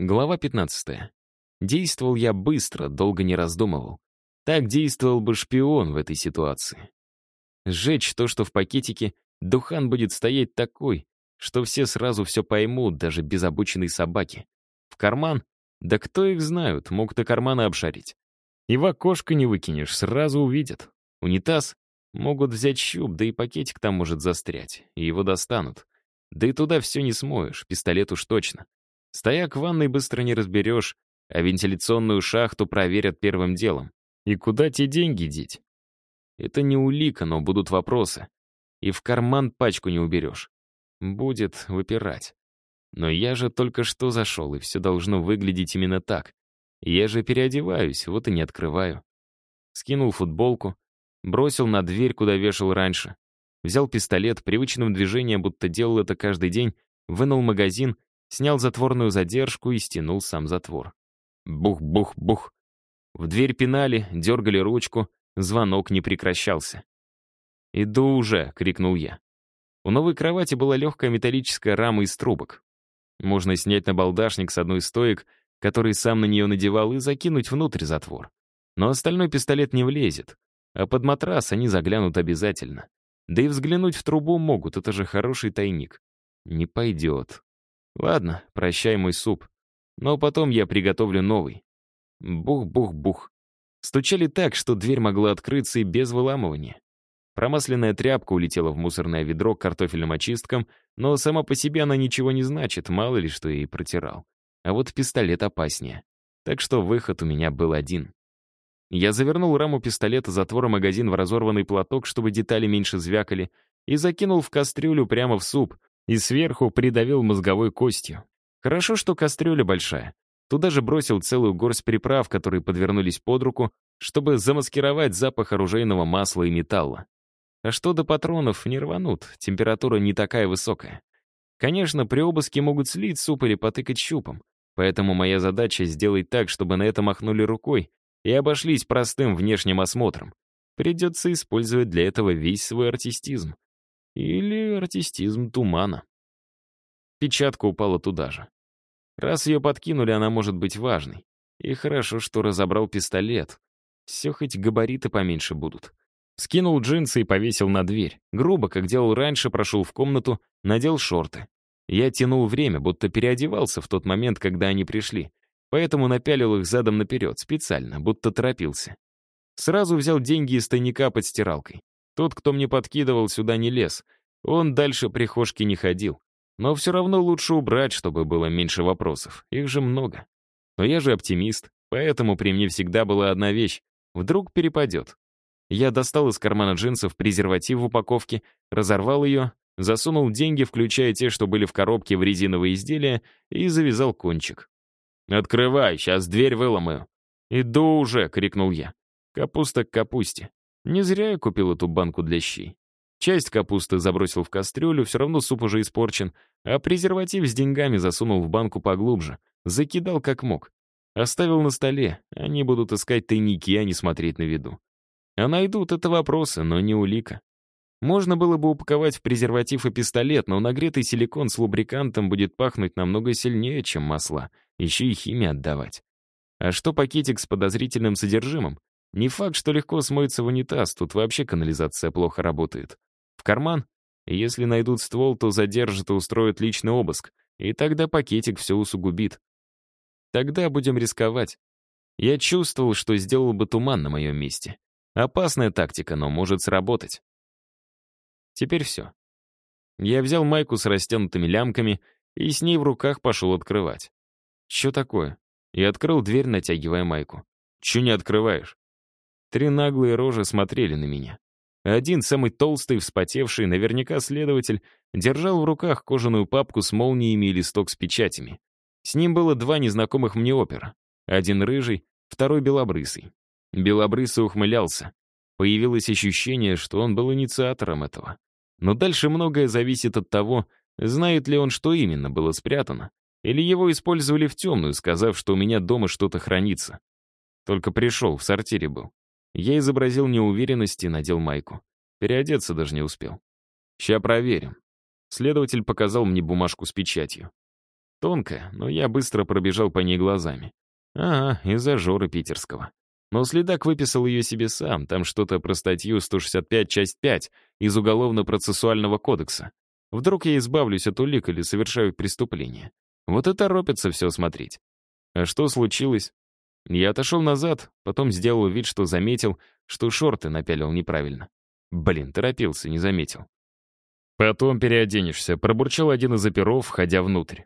Глава 15. Действовал я быстро, долго не раздумывал. Так действовал бы шпион в этой ситуации. Сжечь то, что в пакетике, духан будет стоять такой, что все сразу все поймут, даже без обученной собаки. В карман? Да кто их знают, могут и карманы обшарить. И в окошко не выкинешь, сразу увидят. Унитаз? Могут взять щуп, да и пакетик там может застрять, и его достанут. Да и туда все не смоешь, пистолет уж точно. Стояк в ванной быстро не разберешь, а вентиляционную шахту проверят первым делом. И куда те деньги деть? Это не улика, но будут вопросы. И в карман пачку не уберешь. Будет выпирать. Но я же только что зашел, и все должно выглядеть именно так. Я же переодеваюсь, вот и не открываю. Скинул футболку, бросил на дверь, куда вешал раньше. Взял пистолет, привычным движением, будто делал это каждый день, вынул магазин снял затворную задержку и стянул сам затвор. Бух-бух-бух. В дверь пинали, дергали ручку, звонок не прекращался. «Иду уже!» — крикнул я. У новой кровати была легкая металлическая рама из трубок. Можно снять на балдашник с одной из стоек, который сам на нее надевал, и закинуть внутрь затвор. Но остальной пистолет не влезет, а под матрас они заглянут обязательно. Да и взглянуть в трубу могут, это же хороший тайник. Не пойдет. Ладно, прощай мой суп. Но потом я приготовлю новый. Бух-бух-бух. Стучали так, что дверь могла открыться и без выламывания. Промасленная тряпка улетела в мусорное ведро к картофельным очисткам, но сама по себе она ничего не значит, мало ли что я ей протирал. А вот пистолет опаснее. Так что выход у меня был один. Я завернул раму пистолета затвора магазин в разорванный платок, чтобы детали меньше звякали, и закинул в кастрюлю прямо в суп, и сверху придавил мозговой костью. Хорошо, что кастрюля большая. Туда же бросил целую горсть приправ, которые подвернулись под руку, чтобы замаскировать запах оружейного масла и металла. А что до патронов, не рванут, температура не такая высокая. Конечно, при обыске могут слить суп или потыкать щупом, поэтому моя задача сделать так, чтобы на это махнули рукой и обошлись простым внешним осмотром. Придется использовать для этого весь свой артистизм. Или артистизм тумана. Печатка упала туда же. Раз ее подкинули, она может быть важной. И хорошо, что разобрал пистолет. Все хоть габариты поменьше будут. Скинул джинсы и повесил на дверь. Грубо, как делал раньше, прошел в комнату, надел шорты. Я тянул время, будто переодевался в тот момент, когда они пришли. Поэтому напялил их задом наперед, специально, будто торопился. Сразу взял деньги из тайника под стиралкой. Тот, кто мне подкидывал, сюда не лез. Он дальше прихожки не ходил. Но все равно лучше убрать, чтобы было меньше вопросов. Их же много. Но я же оптимист, поэтому при мне всегда была одна вещь. Вдруг перепадет. Я достал из кармана джинсов презерватив в упаковке, разорвал ее, засунул деньги, включая те, что были в коробке в резиновые изделия, и завязал кончик. «Открывай, сейчас дверь выломаю». «Иду уже!» — крикнул я. Капуста к капусте. Не зря я купил эту банку для щей. Часть капусты забросил в кастрюлю, все равно суп уже испорчен, а презерватив с деньгами засунул в банку поглубже, закидал как мог. Оставил на столе, они будут искать тайники, а не смотреть на виду. А найдут это вопросы, но не улика. Можно было бы упаковать в презерватив и пистолет, но нагретый силикон с лубрикантом будет пахнуть намного сильнее, чем масла, еще и химии отдавать. А что пакетик с подозрительным содержимым? Не факт, что легко смоется в унитаз, тут вообще канализация плохо работает. В карман? Если найдут ствол, то задержат и устроят личный обыск, и тогда пакетик все усугубит. Тогда будем рисковать. Я чувствовал, что сделал бы туман на моем месте. Опасная тактика, но может сработать. Теперь все. Я взял майку с растянутыми лямками и с ней в руках пошел открывать. Что такое? И открыл дверь, натягивая майку. Че не открываешь? Три наглые рожи смотрели на меня. Один, самый толстый, вспотевший, наверняка следователь, держал в руках кожаную папку с молниями и листок с печатями. С ним было два незнакомых мне опера. Один рыжий, второй белобрысый. Белобрысый ухмылялся. Появилось ощущение, что он был инициатором этого. Но дальше многое зависит от того, знает ли он, что именно было спрятано, или его использовали в темную, сказав, что у меня дома что-то хранится. Только пришел, в сортире был. Я изобразил неуверенность и надел майку. Переодеться даже не успел. «Ща проверим». Следователь показал мне бумажку с печатью. Тонкая, но я быстро пробежал по ней глазами. Ага, из-за Жоры питерского. Но следак выписал ее себе сам, там что-то про статью 165, часть 5 из Уголовно-процессуального кодекса. Вдруг я избавлюсь от улик или совершаю преступление. Вот и торопится все смотреть. А что случилось? Я отошел назад, потом сделал вид, что заметил, что шорты напялил неправильно. Блин, торопился, не заметил. Потом переоденешься, пробурчал один из оперов, входя внутрь.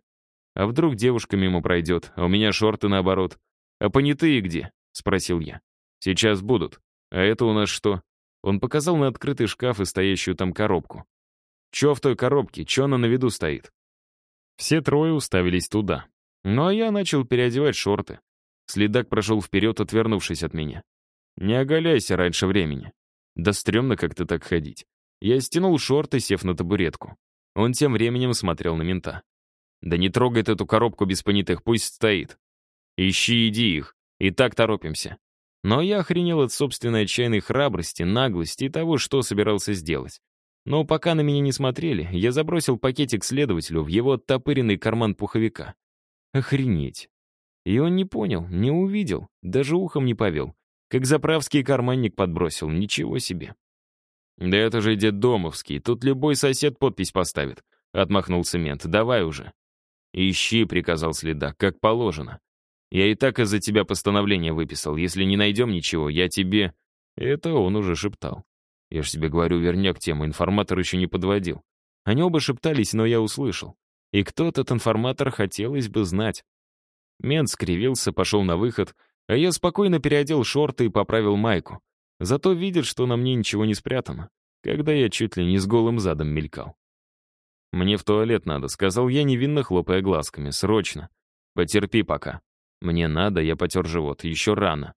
А вдруг девушка мимо пройдет, а у меня шорты наоборот. А понятые где? Спросил я. Сейчас будут. А это у нас что? Он показал на открытый шкаф и стоящую там коробку. Че в той коробке? Че она на виду стоит? Все трое уставились туда. Ну а я начал переодевать шорты. Следак прошел вперед, отвернувшись от меня. «Не оголяйся раньше времени». Да стрёмно как-то так ходить. Я стянул шорты, сев на табуретку. Он тем временем смотрел на мента. «Да не трогай эту коробку без понятых, пусть стоит. Ищи, иди их. И так торопимся». Но я охренел от собственной отчаянной храбрости, наглости и того, что собирался сделать. Но пока на меня не смотрели, я забросил пакетик следователю в его оттопыренный карман пуховика. Охренеть. И он не понял, не увидел, даже ухом не повел. Как заправский карманник подбросил, ничего себе. «Да это же Домовский, тут любой сосед подпись поставит», — отмахнулся мент. «Давай уже». «Ищи», — приказал следак, — «как положено. Я и так из-за тебя постановление выписал. Если не найдем ничего, я тебе...» Это он уже шептал. Я ж тебе говорю, верняк тему, информатор еще не подводил. Они оба шептались, но я услышал. И кто этот информатор, хотелось бы знать. Мент скривился, пошел на выход, а я спокойно переодел шорты и поправил майку. Зато видит, что на мне ничего не спрятано, когда я чуть ли не с голым задом мелькал. «Мне в туалет надо», — сказал я, невинно хлопая глазками. «Срочно. Потерпи пока. Мне надо», — я потер живот. «Еще рано».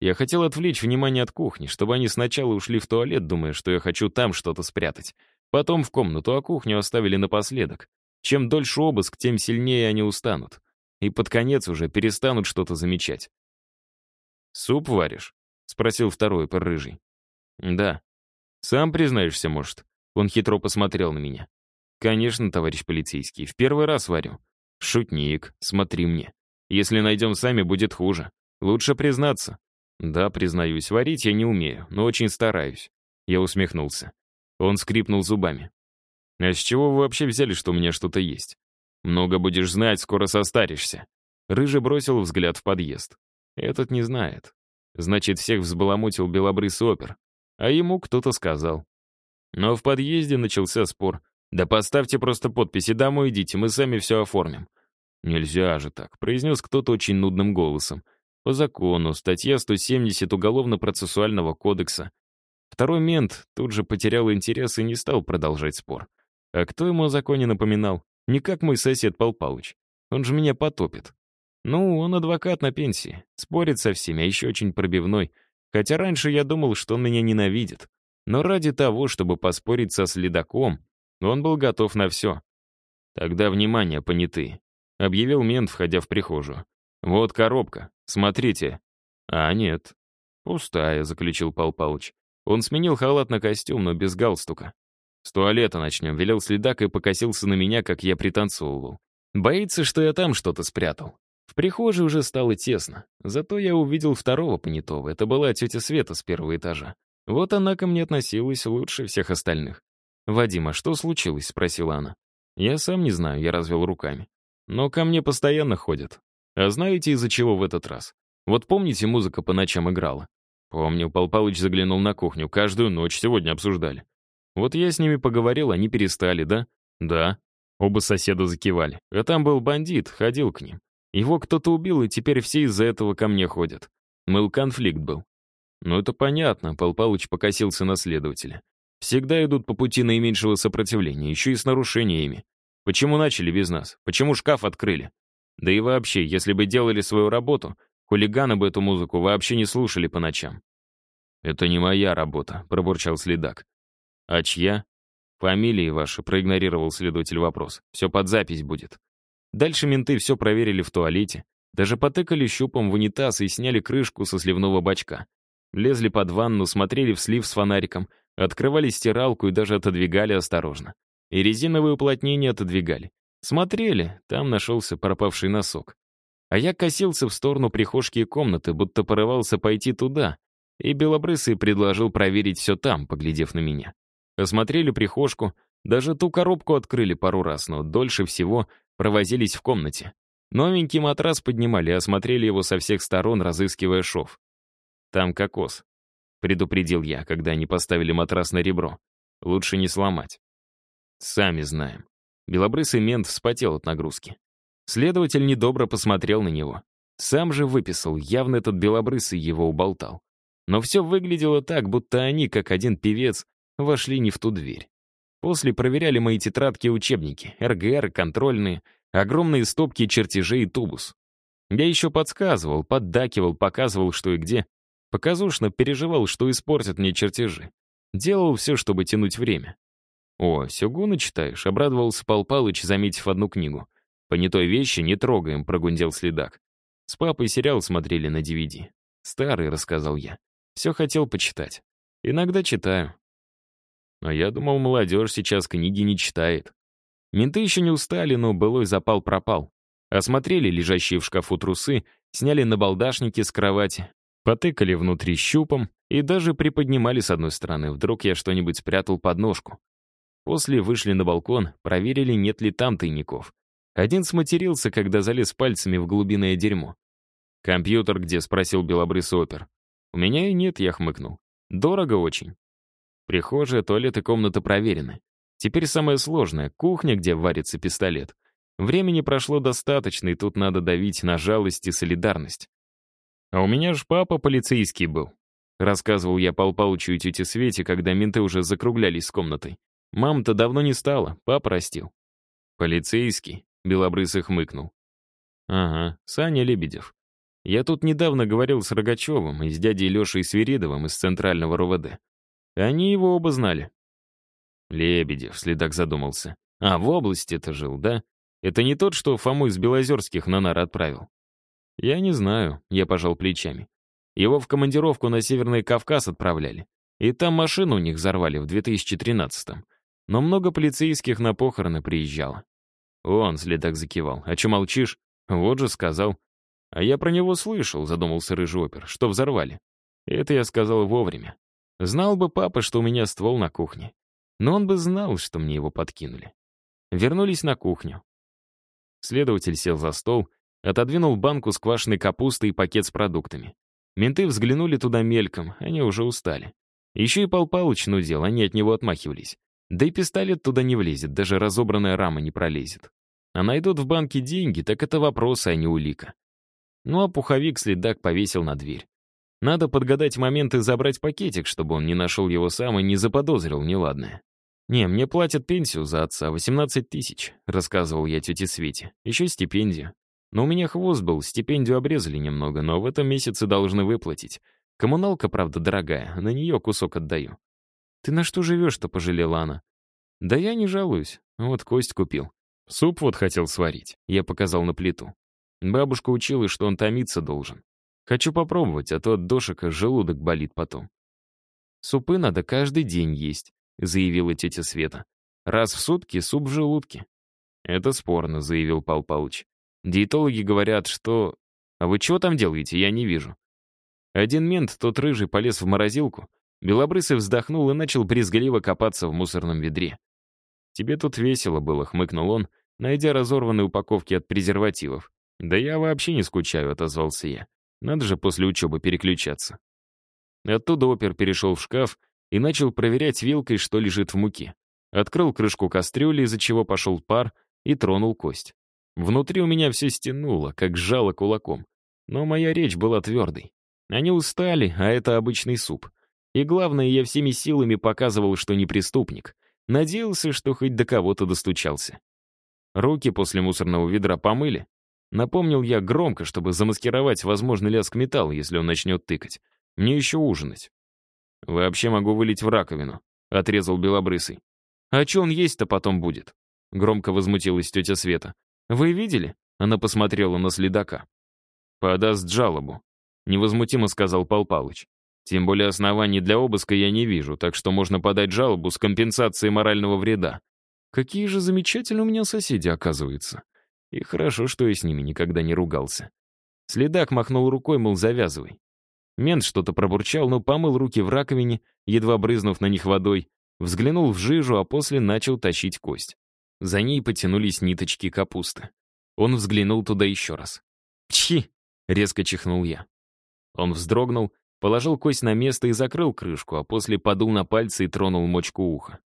Я хотел отвлечь внимание от кухни, чтобы они сначала ушли в туалет, думая, что я хочу там что-то спрятать. Потом в комнату, а кухню оставили напоследок. Чем дольше обыск, тем сильнее они устанут и под конец уже перестанут что-то замечать. «Суп варишь?» — спросил второй рыжий. «Да. Сам признаешься, может?» Он хитро посмотрел на меня. «Конечно, товарищ полицейский, в первый раз варю. Шутник, смотри мне. Если найдем сами, будет хуже. Лучше признаться. Да, признаюсь, варить я не умею, но очень стараюсь». Я усмехнулся. Он скрипнул зубами. «А с чего вы вообще взяли, что у меня что-то есть? Много будешь знать, скоро состаришься. Рыжий бросил взгляд в подъезд. Этот не знает. Значит, всех взбаламутил белобрысый опер. А ему кто-то сказал. Но в подъезде начался спор. «Да поставьте просто подписи, домой идите, мы сами все оформим». «Нельзя же так», — произнес кто-то очень нудным голосом. «По закону, статья 170 Уголовно-процессуального кодекса». Второй мент тут же потерял интерес и не стал продолжать спор. А кто ему о законе напоминал? Не как мой сосед Пал Палыч. Он же меня потопит. Ну, он адвокат на пенсии. Спорит со всеми, а еще очень пробивной. Хотя раньше я думал, что он меня ненавидит. Но ради того, чтобы поспорить со следаком, он был готов на все. Тогда внимание, понятые. Объявил мент, входя в прихожую. Вот коробка. Смотрите. А, нет. Пустая, заключил Пал Палыч. Он сменил халат на костюм, но без галстука. «С туалета начнем», — велел следак и покосился на меня, как я пританцовывал. Боится, что я там что-то спрятал. В прихожей уже стало тесно. Зато я увидел второго понятого. Это была тетя Света с первого этажа. Вот она ко мне относилась лучше всех остальных. «Вадим, а что случилось?» — спросила она. «Я сам не знаю», — я развел руками. «Но ко мне постоянно ходят. А знаете, из-за чего в этот раз? Вот помните, музыка по ночам играла?» Помню, Пал Палыч заглянул на кухню. Каждую ночь сегодня обсуждали. Вот я с ними поговорил, они перестали, да? Да. Оба соседа закивали. А там был бандит, ходил к ним. Его кто-то убил, и теперь все из-за этого ко мне ходят. Мыл, конфликт был. Ну это понятно, Пал Палыч покосился на следователя. Всегда идут по пути наименьшего сопротивления, еще и с нарушениями. Почему начали без нас? Почему шкаф открыли? Да и вообще, если бы делали свою работу, хулиганы бы эту музыку вообще не слушали по ночам. «Это не моя работа», — пробурчал следак. «А чья?» «Фамилии ваши», — проигнорировал следователь вопрос. «Все под запись будет». Дальше менты все проверили в туалете, даже потыкали щупом в унитаз и сняли крышку со сливного бачка. Лезли под ванну, смотрели в слив с фонариком, открывали стиралку и даже отодвигали осторожно. И резиновые уплотнения отодвигали. Смотрели, там нашелся пропавший носок. А я косился в сторону прихожки и комнаты, будто порывался пойти туда, и Белобрысый предложил проверить все там, поглядев на меня. Осмотрели прихожку, даже ту коробку открыли пару раз, но дольше всего провозились в комнате. Новенький матрас поднимали и осмотрели его со всех сторон, разыскивая шов. «Там кокос», — предупредил я, когда они поставили матрас на ребро. «Лучше не сломать». «Сами знаем». Белобрысый мент вспотел от нагрузки. Следователь недобро посмотрел на него. Сам же выписал, явно этот белобрысый его уболтал. Но все выглядело так, будто они, как один певец, вошли не в ту дверь. После проверяли мои тетрадки и учебники, РГР, контрольные, огромные стопки чертежей и тубус. Я еще подсказывал, поддакивал, показывал, что и где. Показушно переживал, что испортят мне чертежи. Делал все, чтобы тянуть время. «О, Сёгуна читаешь?» — обрадовался Пал Палыч, заметив одну книгу. «Понятой вещи не трогаем», — прогундел следак. С папой сериал смотрели на DVD. «Старый», — рассказал я. «Все хотел почитать. Иногда читаю». Но я думал, молодежь сейчас книги не читает. Менты еще не устали, но былой запал пропал. Осмотрели лежащие в шкафу трусы, сняли набалдашники с кровати, потыкали внутри щупом и даже приподнимали с одной стороны, вдруг я что-нибудь спрятал под ножку. После вышли на балкон, проверили, нет ли там тайников. Один сматерился, когда залез пальцами в глубинное дерьмо. «Компьютер где?» — спросил белобрысый опер. «У меня и нет», — я хмыкнул. «Дорого очень». Прихожая, туалет и комната проверены. Теперь самое сложное — кухня, где варится пистолет. Времени прошло достаточно, и тут надо давить на жалость и солидарность. «А у меня ж папа полицейский был», — рассказывал я Пал Палычу и тете Свете, когда менты уже закруглялись с комнатой. «Мама-то давно не стала, папа растил». «Полицейский?» Белобрысый хмыкнул. «Ага, Саня Лебедев. Я тут недавно говорил с Рогачевым и с дядей Лешей Свиридовым из Центрального РУВД. Они его оба знали». Лебедев, следак задумался. «А, в области-то жил, да? Это не тот, что Фому из Белозерских на нар отправил?» «Я не знаю», — я пожал плечами. Его в командировку на Северный Кавказ отправляли. И там машину у них взорвали в 2013-м. Но много полицейских на похороны приезжало. Он, следак закивал. «А чё молчишь?» «Вот же сказал». «А я про него слышал», — задумался рыжий опер, «что взорвали». Это я сказал вовремя. Знал бы папа, что у меня ствол на кухне. Но он бы знал, что мне его подкинули. Вернулись на кухню. Следователь сел за стол, отодвинул банку с квашеной капустой и пакет с продуктами. Менты взглянули туда мельком, они уже устали. Еще и Пал Палыч нудел, они от него отмахивались. Да и пистолет туда не влезет, даже разобранная рама не пролезет. А найдут в банке деньги, так это вопросы, а не улика. Ну а пуховик следак повесил на дверь. Надо подгадать момент и забрать пакетик, чтобы он не нашел его сам и не заподозрил неладное. «Не, мне платят пенсию за отца, 18 тысяч», — рассказывал я тете Свете. «Еще стипендию. Но у меня хвост был, стипендию обрезали немного, но в этом месяце должны выплатить. Коммуналка, правда, дорогая, на нее кусок отдаю. «Ты на что живешь-то?» — пожалела она. «Да я не жалуюсь. Вот кость купил. Суп вот хотел сварить». Я показал на плиту. Бабушка учила, что он томиться должен. Хочу попробовать, а то от дошика желудок болит потом. «Супы надо каждый день есть», — заявила тетя Света. «Раз в сутки суп в желудке». «Это спорно», — заявил Пал Палыч. «Диетологи говорят, что...» «А вы чего там делаете? Я не вижу». Один мент, тот рыжий, полез в морозилку, Белобрысый вздохнул и начал брезгливо копаться в мусорном ведре. «Тебе тут весело было», — хмыкнул он, найдя разорванные упаковки от презервативов. «Да я вообще не скучаю», — отозвался я. «Надо же после учебы переключаться». Оттуда опер перешел в шкаф и начал проверять вилкой, что лежит в муке. Открыл крышку кастрюли, из-за чего пошел пар, и тронул кость. Внутри у меня все стянуло, как сжало кулаком. Но моя речь была твердой. Они устали, а это обычный суп — и главное, я всеми силами показывал, что не преступник. Надеялся, что хоть до кого-то достучался. Руки после мусорного ведра помыли. Напомнил я громко, чтобы замаскировать возможный лязг металла, если он начнет тыкать. Мне еще ужинать. «Вообще могу вылить в раковину», — отрезал Белобрысый. «А что он есть-то потом будет?» Громко возмутилась тетя Света. «Вы видели?» Она посмотрела на следака. «Подаст жалобу», — невозмутимо сказал Пал Палыч. Тем более оснований для обыска я не вижу, так что можно подать жалобу с компенсацией морального вреда. Какие же замечательные у меня соседи, оказывается. И хорошо, что я с ними никогда не ругался. Следак махнул рукой, мол, завязывай. Мент что-то пробурчал, но помыл руки в раковине, едва брызнув на них водой, взглянул в жижу, а после начал тащить кость. За ней потянулись ниточки капусты. Он взглянул туда еще раз. «Чхи!» — резко чихнул я. Он вздрогнул, положил кость на место и закрыл крышку, а после подул на пальцы и тронул мочку уха.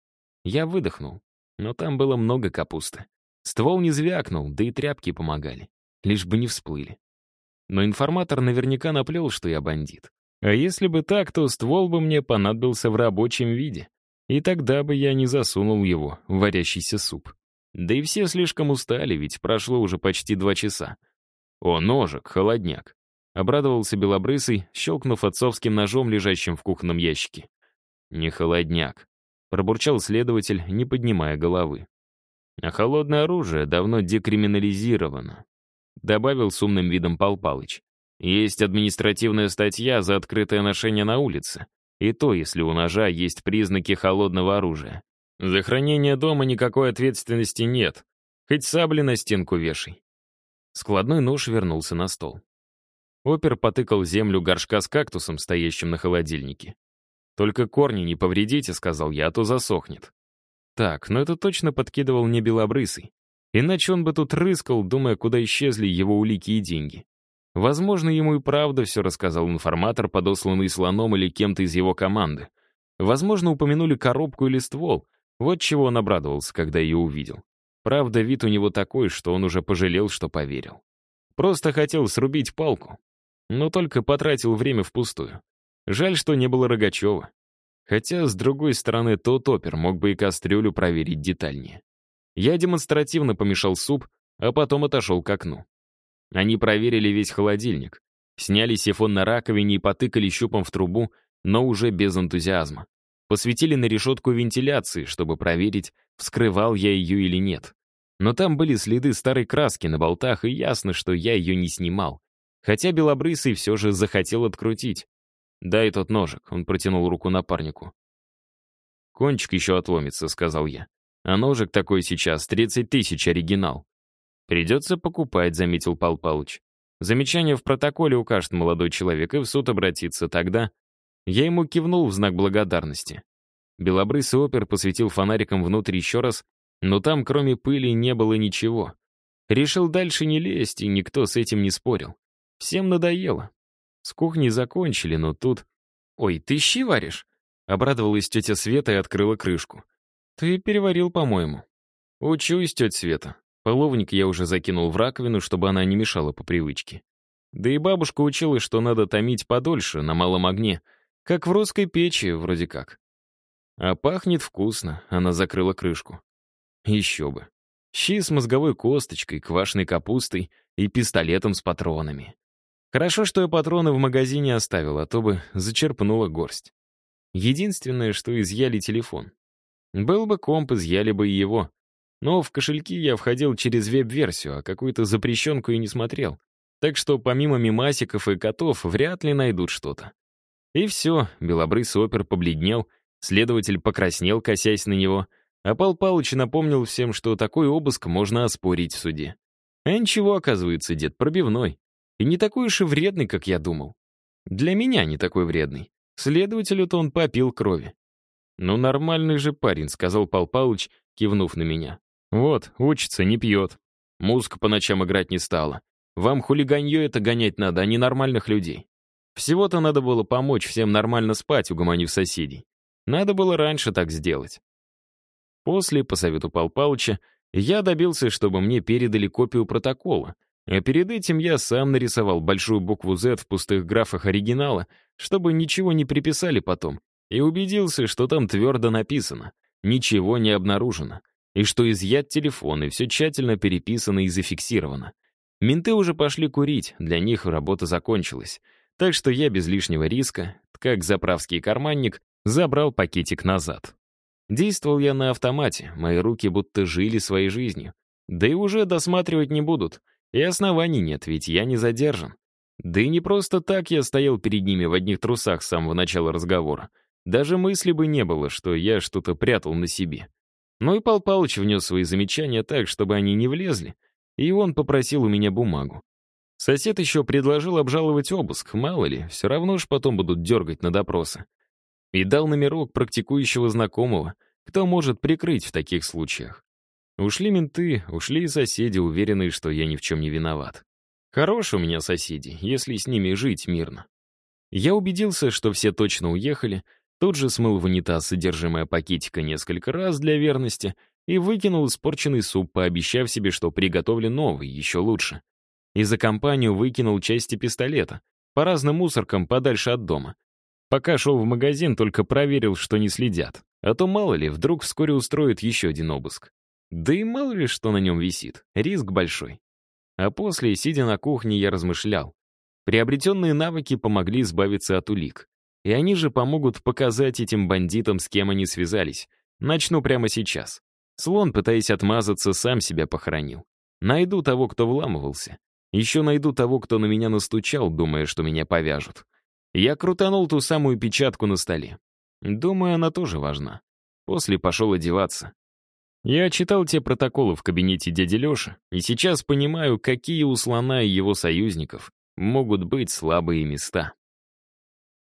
Я выдохнул, но там было много капусты. Ствол не звякнул, да и тряпки помогали. Лишь бы не всплыли. Но информатор наверняка наплел, что я бандит. А если бы так, то ствол бы мне понадобился в рабочем виде. И тогда бы я не засунул его в варящийся суп. Да и все слишком устали, ведь прошло уже почти два часа. О, ножик, холодняк. Обрадовался белобрысый, щелкнув отцовским ножом, лежащим в кухонном ящике. «Не холодняк», — пробурчал следователь, не поднимая головы. «А холодное оружие давно декриминализировано», — добавил с умным видом Пал Палыч. «Есть административная статья за открытое ношение на улице. И то, если у ножа есть признаки холодного оружия. За хранение дома никакой ответственности нет. Хоть сабли на стенку вешай». Складной нож вернулся на стол. Опер потыкал землю горшка с кактусом, стоящим на холодильнике. «Только корни не повредите», — сказал я, — «а то засохнет». Так, но это точно подкидывал не белобрысый. Иначе он бы тут рыскал, думая, куда исчезли его улики и деньги. Возможно, ему и правда все рассказал информатор, подосланный слоном или кем-то из его команды. Возможно, упомянули коробку или ствол. Вот чего он обрадовался, когда ее увидел. Правда, вид у него такой, что он уже пожалел, что поверил. Просто хотел срубить палку, но только потратил время впустую. Жаль, что не было Рогачева. Хотя, с другой стороны, тот опер мог бы и кастрюлю проверить детальнее. Я демонстративно помешал суп, а потом отошел к окну. Они проверили весь холодильник, сняли сифон на раковине и потыкали щупом в трубу, но уже без энтузиазма. Посветили на решетку вентиляции, чтобы проверить, вскрывал я ее или нет. Но там были следы старой краски на болтах, и ясно, что я ее не снимал. Хотя Белобрысый все же захотел открутить. «Дай тот ножик», — он протянул руку напарнику. «Кончик еще отломится», — сказал я. «А ножик такой сейчас, 30 тысяч оригинал». «Придется покупать», — заметил Пал Палыч. «Замечание в протоколе укажет молодой человек и в суд обратиться. Тогда...» Я ему кивнул в знак благодарности. Белобрысый опер посветил фонариком внутрь еще раз, но там, кроме пыли, не было ничего. Решил дальше не лезть, и никто с этим не спорил. Всем надоело. С кухней закончили, но тут... «Ой, ты щи варишь?» Обрадовалась тетя Света и открыла крышку. «Ты переварил, по-моему». «Учусь, тетя Света». Половник я уже закинул в раковину, чтобы она не мешала по привычке. Да и бабушка учила, что надо томить подольше, на малом огне, как в русской печи, вроде как. А пахнет вкусно, она закрыла крышку. Еще бы. Щи с мозговой косточкой, квашеной капустой и пистолетом с патронами. Хорошо, что я патроны в магазине оставил, а то бы зачерпнула горсть. Единственное, что изъяли телефон. Был бы комп, изъяли бы и его. Но в кошельки я входил через веб-версию, а какую-то запрещенку и не смотрел. Так что помимо мимасиков и котов вряд ли найдут что-то. И все, белобрысый опер побледнел, следователь покраснел, косясь на него, а Пал Палыч напомнил всем, что такой обыск можно оспорить в суде. А ничего, оказывается, дед пробивной. И не такой уж и вредный, как я думал. Для меня не такой вредный. Следователю-то он попил крови. «Ну, нормальный же парень», — сказал Пал Палыч, кивнув на меня. «Вот, учится, не пьет. Музыка по ночам играть не стала. Вам хулиганье это гонять надо, а не нормальных людей. Всего-то надо было помочь всем нормально спать, угомонив соседей. Надо было раньше так сделать». После, по совету Пал Палыча, я добился, чтобы мне передали копию протокола, а перед этим я сам нарисовал большую букву Z в пустых графах оригинала, чтобы ничего не приписали потом, и убедился, что там твердо написано «Ничего не обнаружено», и что изъят телефон, и все тщательно переписано и зафиксировано. Менты уже пошли курить, для них работа закончилась. Так что я без лишнего риска, как заправский карманник, забрал пакетик назад. Действовал я на автомате, мои руки будто жили своей жизнью. Да и уже досматривать не будут — и оснований нет, ведь я не задержан. Да и не просто так я стоял перед ними в одних трусах с самого начала разговора. Даже мысли бы не было, что я что-то прятал на себе. Ну и Пал Палыч внес свои замечания так, чтобы они не влезли, и он попросил у меня бумагу. Сосед еще предложил обжаловать обыск, мало ли, все равно ж потом будут дергать на допросы. И дал номерок практикующего знакомого, кто может прикрыть в таких случаях. Ушли менты, ушли и соседи, уверенные, что я ни в чем не виноват. Хорош у меня соседи, если с ними жить мирно. Я убедился, что все точно уехали, тут же смыл в унитаз содержимое пакетика несколько раз для верности и выкинул испорченный суп, пообещав себе, что приготовлю новый, еще лучше. И за компанию выкинул части пистолета, по разным мусоркам подальше от дома. Пока шел в магазин, только проверил, что не следят. А то, мало ли, вдруг вскоре устроят еще один обыск. Да и мало ли, что на нем висит. Риск большой. А после, сидя на кухне, я размышлял. Приобретенные навыки помогли избавиться от улик. И они же помогут показать этим бандитам, с кем они связались. Начну прямо сейчас. Слон, пытаясь отмазаться, сам себя похоронил. Найду того, кто вламывался. Еще найду того, кто на меня настучал, думая, что меня повяжут. Я крутанул ту самую печатку на столе. Думаю, она тоже важна. После пошел одеваться. Я читал те протоколы в кабинете дяди Леши, и сейчас понимаю, какие у слона и его союзников могут быть слабые места.